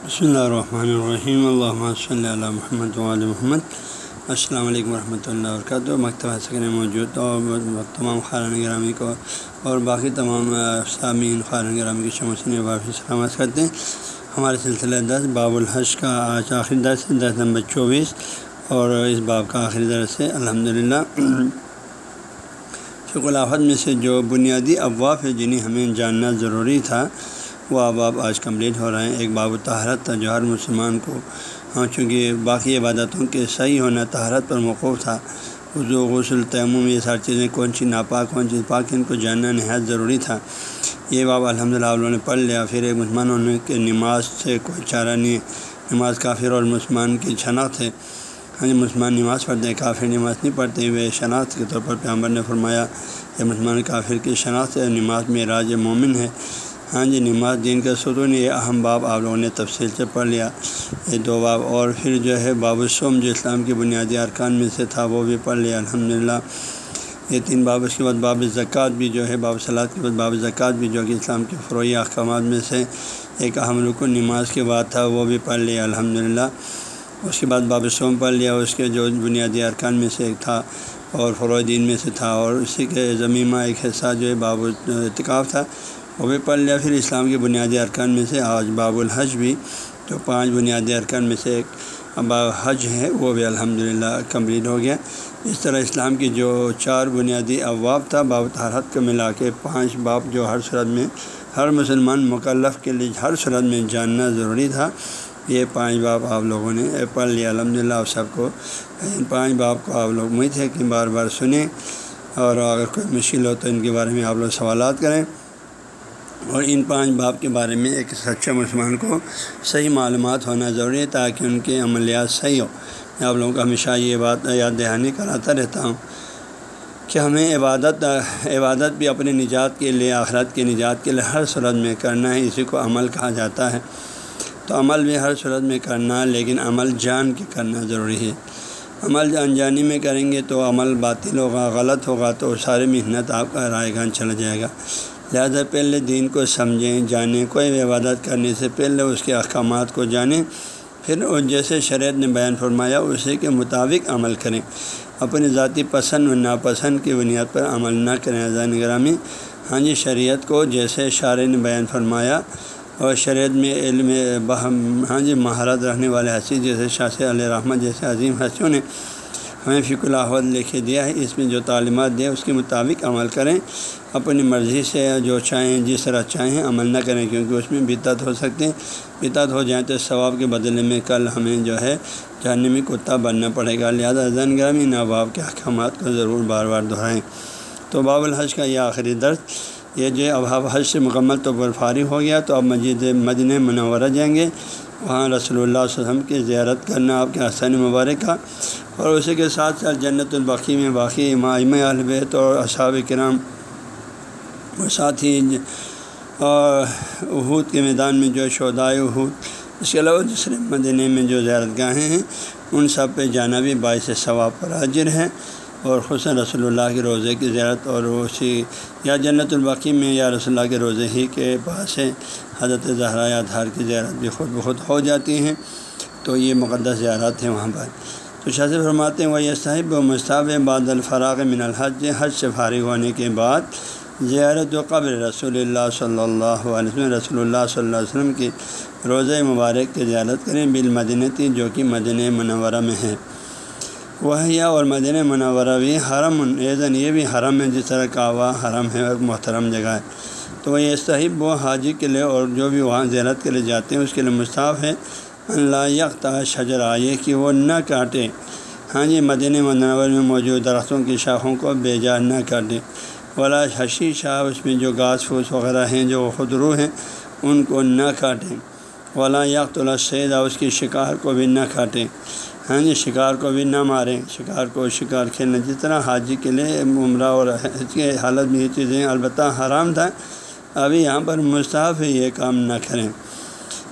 بسم اللہ الرحمن الرحیم اللہ صلی اللہ محمد علیہ محمد السلام علیکم ورحمۃ اللہ وبرکاتہ مکتبہ سکن موجود اور تمام خارن گرامی کو اور باقی تمام سامعین خارن گرامی کی شموسن واپس سلامت کرتے ہیں ہمارے سلسلہ دس باب الحش کا آج آخری درس دس نمبر چوبیس اور اس باب کا آخری درس ہے الحمد للہ شکلافت میں سے جو بنیادی ابواف ہے جنہیں ہمیں جاننا ضروری تھا وہ اباب آج کمپلیٹ ہو رہے ہیں، ایک باب و تہارت تھا جو ہر مسلمان کو۔ ہاں چونکہ باقی عبادتوں کے صحیح ہونا تہارت پر موقف تھا۔ وضو، غسل، تیمم، یہ ساری چیزیں کون سی ناپاک، کون چیز پاک، ان کو جاننا نہایت ضروری تھا۔ یہ باب الحمد للہ انہوں نے پڑھ لیا۔ پھر ایک مسلمانوں نے کہ نماز سے کوئی چارہ نہیں، نماز کافر اور مسلمان کی شناخت ہے۔ ہاں جی مسلمان نماز پڑھتے ہیں، کافر نماز نہیں پڑھتے ہوئے شناخت کے طور پر پیامبر نے فرمایا کہ مسلمان کافر کی شناخت ہے، نماز میں راج مومن ہے۔ ہاں جی نماز دین کا ستون یہ اہم باب آپ لوگوں نے تفصیل سے پڑھ لیا۔ یہ دو باب اور پھر جو ہے باب السوم جو اسلام کی بنیادی ارکان میں سے تھا، وہ بھی پڑھ لیا۔ الحمد للہ یہ تین باب، اس کے بعد باب زکوٰۃ بھی جو ہے، باب صلاحت کے بعد باب زکوٰۃ بھی جو کہ اسلام کے فروئی احکامات میں سے ایک اہم رکن نماز کے بعد تھا، وہ بھی پڑھ لیا۔ الحمد للہ اس کے بعد باب سوم پڑھ لیا، اس کے جو بنیادی ارکان میں سے ایک تھا اور فروغ دین میں سے تھا۔ اور اسی کے زمینہ ایک حصہ جو ہے باب اتکاف تھا وہ بھی پڑھ لیا، پھر اسلام کے بنیادی ارکان میں سے آج باب الحج بھی جو پانچ بنیادی ارکان میں سے ایک باب حج ہے، وہ بھی الحمد للہ کمپلیٹ ہو گیا۔ اس طرح اسلام کی جو چار بنیادی ابواب تھا، باب تحرت کو ملا کے پانچ باب جو ہر صورت میں، ہر مسلمان مکلف کے لیے ہر صورت میں جاننا ضروری تھا۔ یہ پانچ باب آپ لوگوں نے پڑھ لیا۔ الحمد للہ آپ سب کو ان پانچ باب کو آپ لوگ امید ہے کہ بار بار سنیں۔ اور اگر کوئی مشکل ہو تو ان کے بارے میں آپ لوگ سوالات کریں۔ اور ان پانچ باب کے بارے میں ایک سچے مسلمان کو صحیح معلومات ہونا ضروری ہے تاکہ ان کے عملیات صحیح ہو میں آپ لوگوں کو ہمیشہ یہ بات یاد دہانی کراتا رہتا ہوں کہ ہمیں عبادت عبادت بھی اپنی نجات کے لیے، آخرت کی نجات کے لیے ہر صورت میں کرنا ہے اسی کو عمل کہا جاتا ہے۔ تو عمل بھی ہر صورت میں کرنا، لیکن عمل جان کے کرنا ضروری ہے۔ عمل انجانی میں کریں گے تو عمل باطل ہوگا، غلط ہوگا تو سارے محنت آپ کا رائے گان چلا جائے گا۔ لہٰذا پہلے دین کو سمجھیں، جانیں، کوئی بھی عبادت کرنے سے پہلے اس کے احکامات کو جانیں، پھر جیسے شریعت نے بیان فرمایا، اسی کے مطابق عمل کریں۔ اپنی ذاتی پسند و ناپسند کی بنیاد پر عمل نہ کریں، اذان گرامی۔ ہاں جی شریعت کو جیسے شاعر نے بیان فرمایا، اور شریعت میں علم بہم ہاں جی مہارت رکھنے والے حسی جیسے شاہ علیہ رحمت جیسے عظیم حسیوں نے ہمیں فک الحد لکھے دیا ہے۔ اس میں جو تعلیمات دیا اس کے مطابق عمل کریں۔ اپنی مرضی سے جو چاہیں، جس طرح چاہیں عمل نہ کریں، کیونکہ اس میں بدعت ہو سکتے ہیں بدعت ہو جائیں تو ثواب کے بدلے میں کل ہمیں جو ہے جہنمی کتا بننا پڑے گا۔ لہٰذا زن گرامی نواب کے احکامات کو ضرور بار بار دہرائیں۔ تو باب الحج کا یہ آخری درد یہ جو اب ہاں، حج سے مکمل طور پر فارغ ہو گیا تو اب مجید مدن منورہ جائیں گے۔ وہاں رسول اللہ علیہ وسلم کی زیارت کرنا آپ کے حسن مبارک کا اور اسی کے ساتھ ساتھ جنت البقی میں باقی امام البیت اور اصحاب کرام ساتھ ہی جی۔ اہود کے میدان میں جو شودائے اہود اس کے علاوہ دوسرے مدینہ میں جو زیارت گاہیں ہیں، ان سب پہ جانا بھی باعث ثواب پر حاضر ہے اور حسن رسول اللہ کے روزے کی زیارت اور اسی، یا جنت البقی میں، یا رسول اللہ کے روزے ہی کے پاس ہے حضرت زہرا یا دھار کی زیارت بھی خود بخود ہو جاتی ہیں۔ تو یہ مقدس زیارت ہیں وہاں پر۔ تو شاذ فرماتے ہیں وہ یہ صاحب و مصطاب بعد الفراغ من الحج۔ حج سے فارغ ہونے کے بعد زیارت و قبر رسول اللہ صلی اللہ علیہ وسلم، رسول اللہ صلی اللہ علیہ وسلم کی روزہ مبارک کی زیارت کریں بالمدینتی جو کہ مدن منورہ میں ہے۔ وہ اور مدن منورہ بھی حرم، ایزن یہ بھی حرم ہے، جس طرح کعبہ حرم ہے ایک محترم جگہ ہے۔ تو وہ یہ صحیح وہ حاجی کے لیے اور جو بھی وہاں زیارت کے لیے جاتے ہیں، اس کے لیے مصطاف ہے۔ اللہ یکتا شجر آئے کہ وہ نہ کاٹے۔ ہاں جی مدن منور میں موجود درختوں کی شاخوں کو بے جا نہ کاٹے۔ ولا حشی شاہ، اس میں جو گھاس پھوس وغیرہ ہیں، جو خدرو ہیں، ان کو نہ کاٹیں۔ ولا یکت الشید اس کی شکار کو بھی نہ کاٹیں۔ ہاں جی شکار کو بھی نہ ماریں۔ شکار کو شکار کھیلنا جس طرح حاجی کے لیے عمرہ اور اس کے حالت میں یہ چیزیں البتہ حرام تھا، ابھی یہاں پر مستحف ہے، یہ کام نہ کریں۔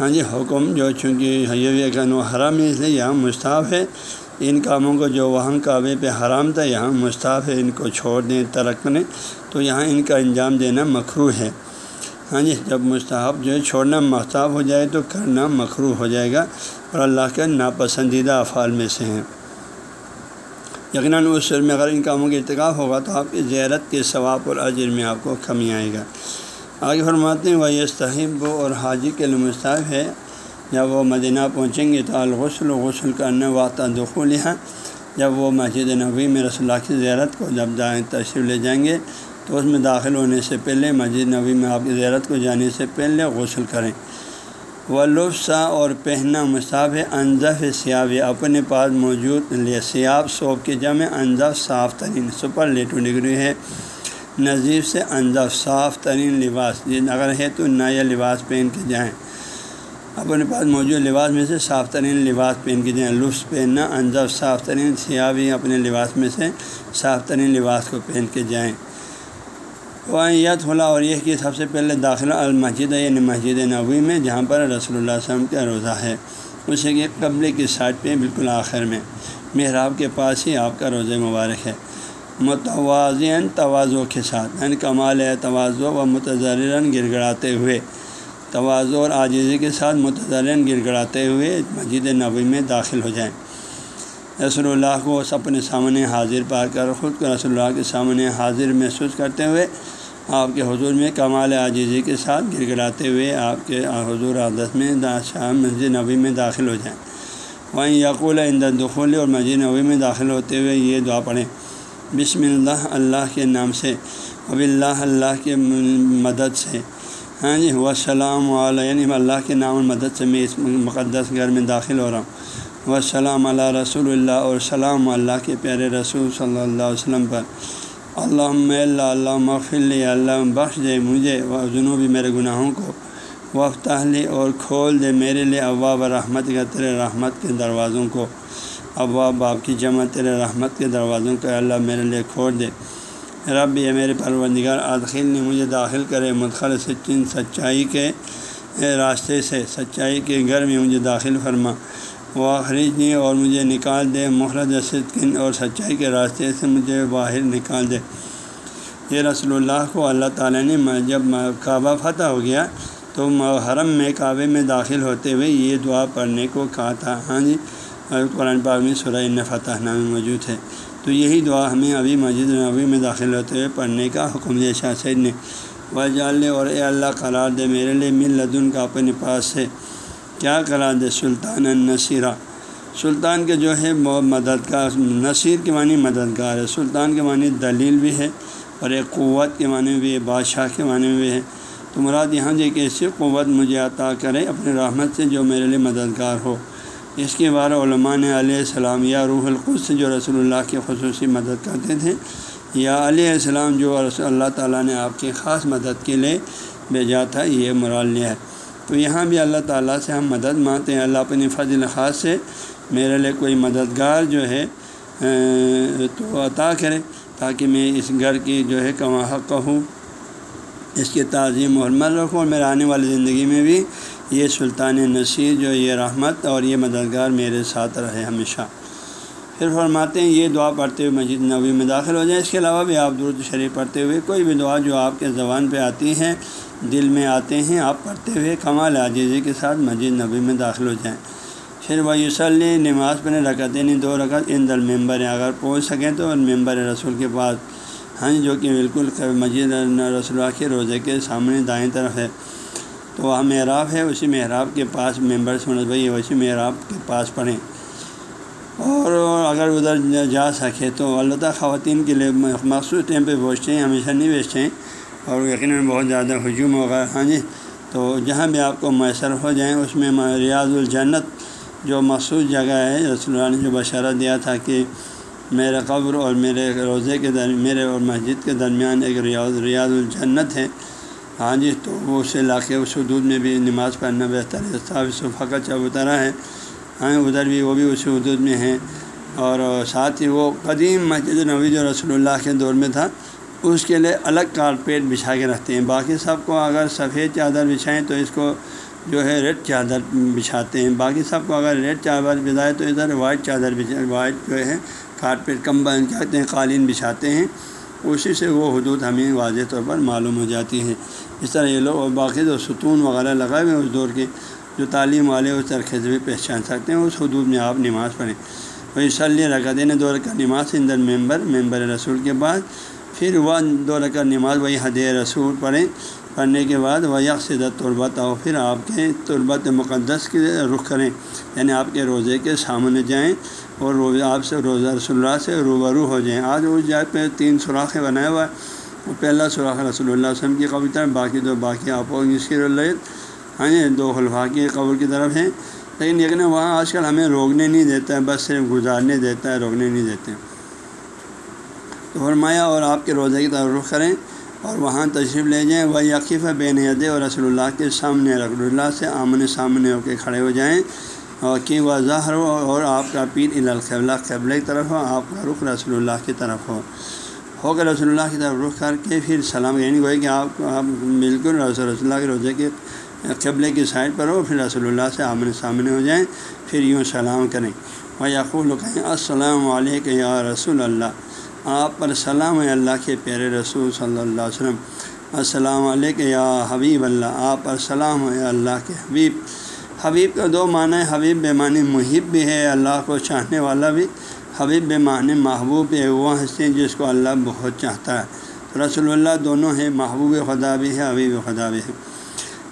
ہاں جی حکم جو چونکہ یہ حرام ہے، اس لیے یہاں مستحف ہے۔ ان کاموں کو جو وہاں کعبے پہ حرام تھا، یہاں مستعف ہے، ان کو چھوڑ دیں ترک کریں تو یہاں ان کا انجام دینا مکرو ہے۔ ہاں جی جب مستحب جو ہے، چھوڑنا مستحب ہو جائے تو کرنا مخرو ہو جائے گا اور اللہ کے ناپسندیدہ افعال میں سے ہیں۔ یقیناً اس سر میں اگر ان کاموں کا ارتکاب ہوگا تو آپ کی زیارت کے ثواب اور اجر میں آپ کو کمی آئے گا۔ آگے فرماتے ہیں وہ یہ اور حاجی کے لیے مستحب ہے۔ جب وہ مدینہ پہنچیں گے تو الغسل و غسل کرنے واقع دخول ہے۔ جب وہ مسجد نبی میں رسول اللہ کی زیارت کو جب جائیں، تشریف لے جائیں گے، تو اس میں داخل ہونے سے پہلے مسجد نبی میں آپ کی زیارت کو جانے سے پہلے غسل کریں۔ وہ لفظہ اور پہننا مصعب انضف سیاب اپنے پاس موجود سیاب صوب کے جمع انضف صاف ترین، سپر لیٹو ڈگری ہے۔ نظیف سے انضف صاف ترین لباس، جن اگر ہے تو نیا لباس پہن کے جائیں۔ اپنے پاس موجود لباس میں سے صاف ترین لباس پہن کے جائیں لفظ پہننا انضف صاف ترین سیابی اپنے لباس میں سے صاف ترین لباس کو پہن کے جائیں۔ وہاں یہ تھولا اور یہ کہ سب سے پہلے داخلہ المسجد یعنی مسجد نبوی میں، جہاں پر رسول اللہ علیہ وسلم کا روزہ ہے۔ اسے کہ قبل کی سائڈ پہ بالکل آخر میں۔ محراب کے پاس ہی آپ کا روزہ مبارک ہے۔ متوازن توازو کے ساتھ یعنی کمال ہے توازو و متضرن گر گڑاتے ہوئے۔ توازو اور عاجزی کے ساتھ متضرن گر گڑاتے ہوئے مسجد نبوی میں داخل ہو جائیں۔ رسول اللہ کو اپنے سامنے حاضر پا کر خود کو رسول اللہ کے سامنے حاضر محسوس کرتے ہوئے آپ کے حضور میں کمال عاجزی کے ساتھ گرگڑاتے ہوئے آپ کے حضور عادت میں شاہ مسجد نبی میں داخل ہو جائیں۔ وہیں یقول دخول اور مسجد نبی میں داخل ہوتے ہوئے یہ دعا پڑھیں۔ بسم اللہ اللہ کے نام سے اب اللہ اللہ کے مدد سے۔ ہاں جی وسلام علیہ یعنی, یعنی اللہ کے نام مدد سے میں اس مقدس گھر میں داخل ہو رہا ہوں۔ وسلام علیہ رسول اللہ اور سلام اللہ کے پیارے رسول صلی اللہ علیہ وسلم پر۔ اللہ اللہ اللہ مغفل اللہ بخش دے مجھے و جنوبی میرے گناہوں کو۔ وفتح لی اور کھول دے میرے لیے ابواب رحمت کا تیرے رحمت کے دروازوں کو۔ ابواب باپ کی جمع تیرے رحمت کے دروازوں کو اللہ میرے لیے کھول دے۔ رب یہ میرے پروردگار عادخل نے مجھے داخل کرے، مدخل سچن، سچائی کے راستے سے، سچائی کے گھر میں مجھے داخل فرما۔ وہ خریدنی اور مجھے نکال دے مخرج صدقن اور سچائی کے راستے سے مجھے باہر نکال دے۔ یہ رسول اللہ کو اللہ تعالیٰ نے جب کعبہ فتح ہو گیا تو حرم میں کعبے میں داخل ہوتے ہوئے یہ دعا پڑھنے کو کہا تھا۔ ہاں جی قرآن پاک میں سورہ فتح نام موجود ہے۔ تو یہی دعا ہمیں ابھی مسجد نبی میں داخل ہوتے ہوئے پڑھنے کا حکم دیا شاہ سید نے۔ وہ جال اور اے اللہ قرار دے، میرے لیے مل لدن کا اپنے پاس سے کیا کرا دے؟ سلطان النصیرہ۔ سلطان کے جو ہے وہ مددگار، نصیر کے معنی مددگار ہے۔ سلطان کے معنی دلیل بھی ہے اور ایک قوت کے معنی بھی ہے، بادشاہ کے معنی بھی ہے۔ تو مراد یہاں جی جو ایک ایسی قوت مجھے عطا کرے اپنے رحمت سے جو میرے لیے مددگار ہو۔ اس کے بارے علماء نے علیہ السلام یا روح القدس جو رسول اللہ کی خصوصی مدد کرتے تھے، یا علیہ السلام جو رسول اللہ تعالیٰ نے آپ کی خاص مدد کے لیے بھیجا تھا، یہ مرال لیا ہے۔ تو یہاں بھی اللہ تعالیٰ سے ہم مدد مانگتے ہیں۔ اللہ اپنی فضل خاص سے میرے لیے کوئی مددگار جو ہے تو عطا کرے تاکہ میں اس گھر کی جو ہے کما حق ہوں، اس کی تعظیم محمد رکھوں اور میرے آنے والی زندگی میں بھی یہ سلطان نصیر جو یہ رحمت اور یہ مددگار میرے ساتھ رہے ہمیشہ۔ پھر فرماتے ہیں، یہ دعا پڑھتے ہوئے مسجد نبی میں داخل ہو جائیں۔ اس کے علاوہ بھی آپ درد شریف پڑھتے ہوئے، کوئی بھی دعا جو آپ کے زبان پہ آتی ہے، دل میں آتے ہیں، آپ پڑھتے ہوئے کمال عاجزی کے ساتھ مسجد نبی میں داخل ہو جائیں۔ پھر وہ یوسلی نماز پڑھنے رکھتے نہیں، دو رکعت ان دل ممبر ہیں۔ اگر پہنچ سکیں تو ممبر رسول کے پاس۔ ہاں جی، جو کہ بالکل مسجد رسول کے روزے کے سامنے دائیں طرف ہے۔ تو وہاں محراب ہے، اسی محراب کے پاس ممبر سنت بھائی اسی محراب کے پاس پڑھیں۔ اور اگر ادھر جا سکے تو اللہ خواتین کے لیے مخصوص ٹائم پہ پہنچتے ہیں، ہمیشہ نہیں بیچتے ہیں۔ اور یقیناً بہت زیادہ ہجوم ہوگا۔ ہاں جی تو جہاں بھی آپ کو میسر ہو جائیں، اس میں ریاض الجنت جو مخصوص جگہ ہے، رسول اللہ نے جو بشارہ دیا تھا کہ میرے قبر اور میرے روزے کے در میرے اور مسجد کے درمیان ایک ریاض ریاض الجنت ہے۔ ہاں جی تو وہ اس علاقے، اس حدود میں بھی نماز پڑھنا بہتر ہے۔ صاف صفحہ کا اترا ہے۔ ہاں ادھر بھی وہ بھی اسی حدود میں ہیں۔ اور ساتھ ہی وہ قدیم مسجد نبی جو رسول اللہ کے دور میں تھا، اس کے لیے الگ کارپیٹ بچھا کے رکھتے ہیں۔ باقی سب کو اگر سفید چادر بچھائیں تو اس کو جو ہے ریڈ چادر بچھاتے ہیں۔ باقی سب کو اگر ریڈ چادر بچھائے تو ادھر وائٹ چادر بچھا، وائٹ جو ہے کارپیٹ، کمبل کہتے ہیں، قالین بچھاتے ہیں۔ اسی سے وہ حدود ہمیں واضح طور پر معلوم ہو جاتی ہے اس طرح یہ لوگ اور باقی جو ستون وغیرہ لگائے ہوئے اس دور کے، جو تعلیم والے اس ترخیز بھی پہچان سکتے ہیں، اس حدود میں آپ نماز پڑھیں۔ وہی سلیہ رکھا دین یعنی دور کا نماز اندر ممبر ممبر رسول کے بعد، پھر وہ دو رکعت نماز وہی حد رسول پڑھیں۔ پڑھنے کے بعد وہ یکسدت طلبت اور پھر آپ کے طلبت مقدس کے رخ کریں یعنی آپ کے روزے کے سامنے جائیں اور روزہ آپ سے روزہ رسول اللہ سے روبرو ہو جائیں۔ آج اس جائے پہ تین سوراخیں بنایا ہوا ہے وہ پہلا سوراخ رسول اللہ علیہ وسلم کی قبر طرف، باقی دو باقی آپ اس کی رلیت ہاں جی، دو خلفا کی قبر کی طرف ہیں۔ لیکن لیکن وہاں آج کل ہمیں روکنے نہیں دیتا ہے، بس صرف گزارنے دیتا ہے، روکنے نہیں دیتے۔ تو فرمایا، اور آپ کے روزے کی طرف رخ کریں۔ اور وہاں تشریف لے جائیں۔ وہ یقیف بے نیت اور رسول اللہ کے سامنے رسول اللہ سے آمنے سامنے ہو کے کھڑے ہو جائیں۔ اور کہ وہ ظاہر ہو اور آپ کا پیر القبلہ قبل کی طرف ہو، آپ کا رخ رسول اللہ کی طرف ہو۔ ہو کر رسول اللہ کی طرف رخ کر کے پھر سلام یعنی ہوئے کہ آپ آپ بالکل رسول اللہ کے روزے کے قبلے کی سائڈ پر ہو، پھر رسول اللہ سے آمنے سامنے ہو جائیں۔ پھر یوں سلام کریں۔ وہ یقول کہیں، السلام علیکم یا رسول اللہ۔ آپ پر سلام ہے اللہ کے پیارے رسول صلی اللہ علیہ وسلم۔ السلام علیکم یا حبیب اللہ، آپ پر سلام ہے اللہ کے حبیب۔ حبیب کا دو معنی حبیب بے معنی محب بھی ہے، اللہ کو چاہنے والا بھی۔ حبیب بے معنی محبوب ہے، وہ ہنستے جس کو اللہ بہت چاہتا ہے۔ رسول اللہ دونوں ہیں، محبوب خدا بھی ہے، حبیب خدا بھی ہے۔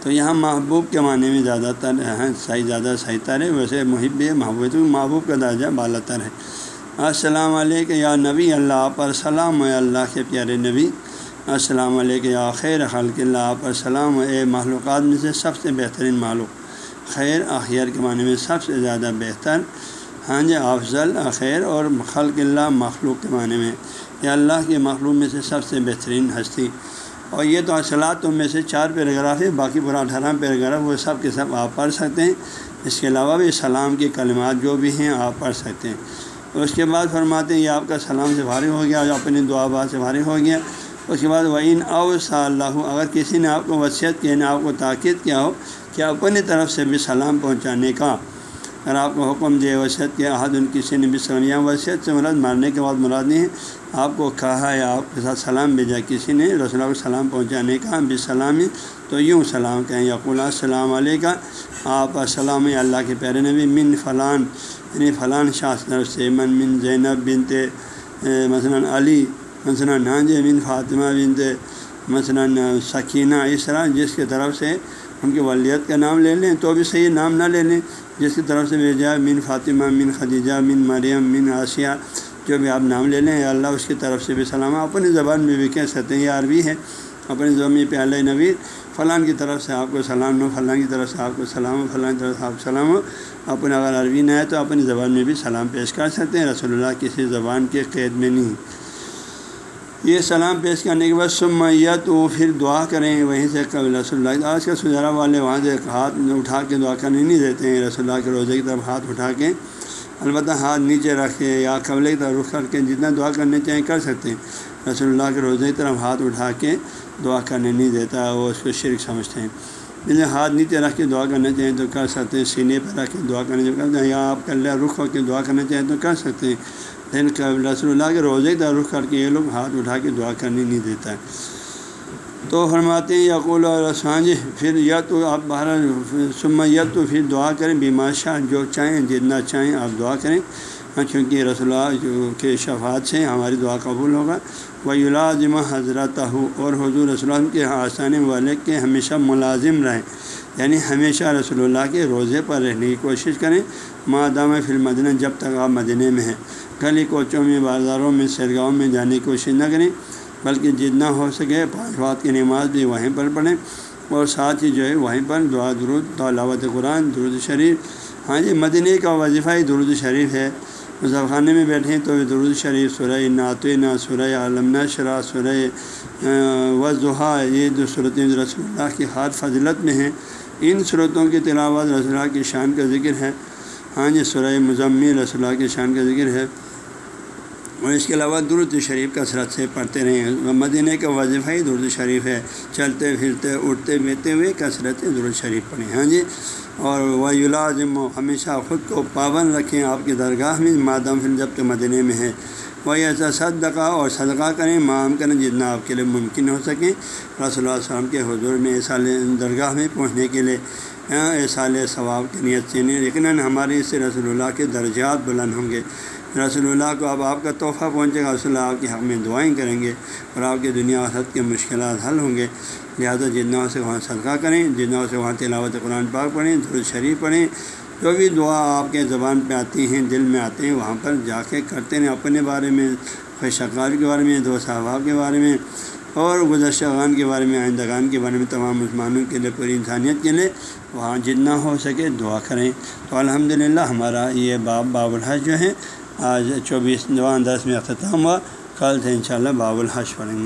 تو یہاں محبوب کے معنی میں زیادہ تر ہیں، صحیح زیادہ صحیح تر ہے ویسے محب بھی ہے، محبوب تو محبوب کا درجہ بالا تر ہے۔ السلام علیکم یا نبی اللہ پر سلام ہے اللہ کے پیارے نبی۔ السلام علیکم یا خیر خلق اللہ پر سلام اے معلومات میں سے سب سے بہترین معلوم خیر آخیر کے معنی میں سب سے زیادہ بہتر۔ ہاں جی افضل، خیر اور خلق اللہ مخلوق کے معنی میں۔ یا اللہ کے مخلوق میں سے سب سے بہترین ہستی۔ اور یہ تو اصلاح میں سے چار پیراگراف ہے باقی پورا اٹھارہ پیراگراف وہ سب کے سب آپ پڑھ سکتے ہیں۔ اس کے علاوہ بھی سلام کے کلمات جو بھی ہیں آپ پڑھ سکتے ہیں۔ اس کے بعد فرماتے ہیں، یہ آپ کا سلام سے فارغ ہو گیا اپنی دعا بات سے فارغ ہو گیا اس کے بعد وہ ان او صا اللہ اگر کسی نے آپ کو وصیت کیا نے یعنی آپ کو تاکید کیا ہو کہ اپنی طرف سے بھی سلام پہنچانے کا، اگر آپ کو حکم دے، وصیت کے عہد ان کسی نے بھی سلام، یا وصیت سے مراد مارنے کے بعد مراد نہیں ہے آپ کو کہا یا آپ کے ساتھ سلام بھیجا، کسی نے رسول کو سلام پہنچانے کا، بھی سلامی، تو یوں سلام کہیں، یقول السلام علیکم، آپ السلام اللہ کے پیارے نبی، من فلان یعنی فلان شاہ سے من من زینب بنت مثلاً علی، مثلاً نانج بن فاطمہ بنت، مثلاً سکینہ، اس طرح جس کی طرف سے ان کی ولیت کا نام لے لیں تو بھی صحیح نام نہ لے لیں۔ جس کی طرف سے بھیجا، من فاطمہ، من خدیجہ، من مریم، من آسیہ جو بھی آپ نام لے لیں، یا اللہ اس کی طرف سے بھی سلام اپنی زبان میں بھی کہہ سکتے ہیں، یہ عربی ہے۔ اپنی زبان میں پہ اللہ نبی فلان کی طرف سے آپ کو سلام ہو فلاں کی طرف سے آپ کو سلام ہو فلاں کی طرف سے آپ کو سلام۔ ہو اپنے اگر عربی نہ ہے تو اپنی زبان میں بھی سلام پیش کر سکتے ہیں۔ رسول اللہ کسی زبان کے قید میں نہیں۔ یہ سلام پیش کرنے کے بعد سمیت وہ پھر دعا کریں۔ وہیں سے قبل رسول اللہ آج کل سجارا والے وہاں سے ہاتھ اٹھا کے دعا کرنے نہیں دیتے ہیں۔ رسول اللہ کے روزے کی طرف ہاتھ اٹھا کے البتہ ہاتھ نیچے رکھے یا قبل کی طرف رخ کر کے جتنا دعا کرنے چاہیں کر سکتے ہیں۔ رسول اللہ کے روزے کی طرف ہاتھ اٹھا کے دعا کرنے نہیں دیتا، وہ اس کو شرک سمجھتے ہیں۔ جیسے ہاتھ نیچے رکھ کے دعا کرنا چاہیں تو کر سکتے ہیں، سینے پہ رکھ کے دعا کرنے چاہیں یا آپ کر رخ ہو کے دعا کرنا چاہیں تو کر سکتے ہیں۔ لیکن رسول اللہ کے روزے کا رخ کر کے یہ لوگ ہاتھ اٹھا کے دعا کرنے نہیں دیتا۔ ہے تو فرماتے ہیں، یقول اور رسان جی پھر یا تو آپ باہر سما یا تو پھر دعا کریں، بیمار شاہ جو چاہیں، جتنا چاہیں آپ دعا کریں۔ ہاں چونکہ رسول اللہ جو کہ شفاعت سے ہماری دعا قبول ہوگا۔ وہ لازمہ حضرت ہو اور حضور رسول اللہ کے آسان والے کے ہمیشہ ملازم رہیں۔ یعنی ہمیشہ رسول اللہ کے روزے پر رہنے کی کوشش کریں۔ مادام فلم مدینہ جب تک آپ مدینہ میں ہیں۔ گلی کوچوں میں، بازاروں میں، سیرگاہوں میں جانے کی کوشش نہ کریں، بلکہ جتنا ہو سکے پانچ بات کی نماز بھی وہیں پر پڑھیں۔ اور ساتھ ہی جو ہے، وہیں پر دعا، درود دعوت قرآن، درود شریف۔ ہاں جی مدنی کا وظیفہ ہی درود شریف ہے۔ مذہب خانے میں بیٹھیں تو درود شریف، سورہ نعتینہ سورہ عالم شرح سورہ وضحا یہ جو صورتیں رسول اللہ کی ہاتھ فضلت میں ہیں۔ ان صورتوں کی تلاوت رسول اللہ کی شان کا ذکر ہے۔ ہاں جی سورہ مزمل رسول اللہ کی شان کا ذکر ہے۔ اور اس کے علاوہ درد شریف کثرت سے پڑھتے رہیں۔ مدینہ کا وظیفہ ہی درد شریف ہے۔ چلتے پھرتے، اٹھتے بیتے ہوئے کثرت درد شریف پڑھیں۔ ہاں جی اور وہ یلازم ہمیشہ خود کو پابند رکھیں۔ آپ کی درگاہ میں مادم پھر جب تو مدنے میں ہے۔ وہی ایسا صدقہ اور صدقہ کریں معام کریں جتنا آپ کے لیے ممکن ہو سکیں رسول اللہ علیہ وسلم کے حضور میں ایسا درگاہ میں پہنچنے کے لیے ہاں، ایسا ثواب کی نیت سے نہیں یقیناً ہمارے اس سے رسول اللہ کے درجات بلند ہوں گے۔ رسول اللہ کو اب آپ کا تحفہ پہنچے گا، رسول اللہ آپ کے حق میں دعائیں کریں گے اور آپ کی دنیا حد کے مشکلات حل ہوں گے۔ لہٰذا جتنا سے وہاں صدقہ کریں، جتنا سے وہاں تلاوت قرآن پاک پڑھیں، درود شریف پڑھیں، جو بھی دعا آپ کے زبان پہ آتی ہیں، دل میں آتے ہیں، وہاں پر جا کے کرتے ہیں اپنے بارے میں، خوش اقاب کے بارے میں دو صحباب کے بارے میں اور گزشتہ خان کے بارے میں، آئندہ آئندگان کے بارے میں، تمام مسلمانوں کے لیے، پوری انسانیت کے لیے وہاں جتنا ہو سکے دعا کریں۔ تو الحمد ہمارا یہ باب باب الحج جو ہے آج چوبیس دس میں اختتام ہوا۔ کل سے انشاءاللہ باب الحج پڑھیں گے۔